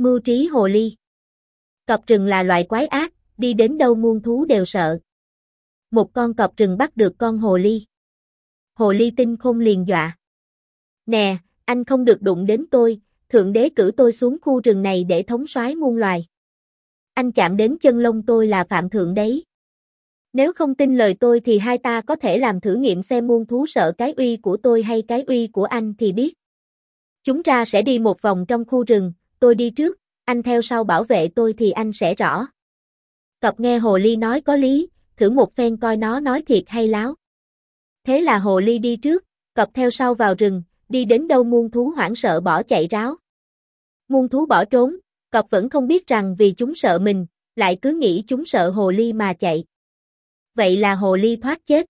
Mưu trí hồ ly. Cọp rừng là loại quái ác, đi đến đâu muôn thú đều sợ. Một con cọp rừng bắt được con hồ ly. Hồ ly tinh không liền dọa. Nè, anh không được đụng đến tôi, thượng đế cử tôi xuống khu rừng này để thống soái muôn loài. Anh chạm đến chân lông tôi là phạm thượng đấy. Nếu không tin lời tôi thì hai ta có thể làm thử nghiệm xem muôn thú sợ cái uy của tôi hay cái uy của anh thì biết. Chúng ta sẽ đi một vòng trong khu rừng, tôi đi trước, anh theo sau bảo vệ tôi thì anh sẽ rõ. Cọp nghe hồ ly nói có lý, thử một phen coi nó nói thiệt hay láo. Thế là hồ ly đi trước, cọp theo sau vào rừng, đi đến đâu muôn thú hoảng sợ bỏ chạy ráo. Muôn thú bỏ trốn, cọp vẫn không biết rằng vì chúng sợ mình, lại cứ nghĩ chúng sợ hồ ly mà chạy. Vậy là hồ ly thoát chết.